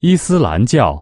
伊斯兰教。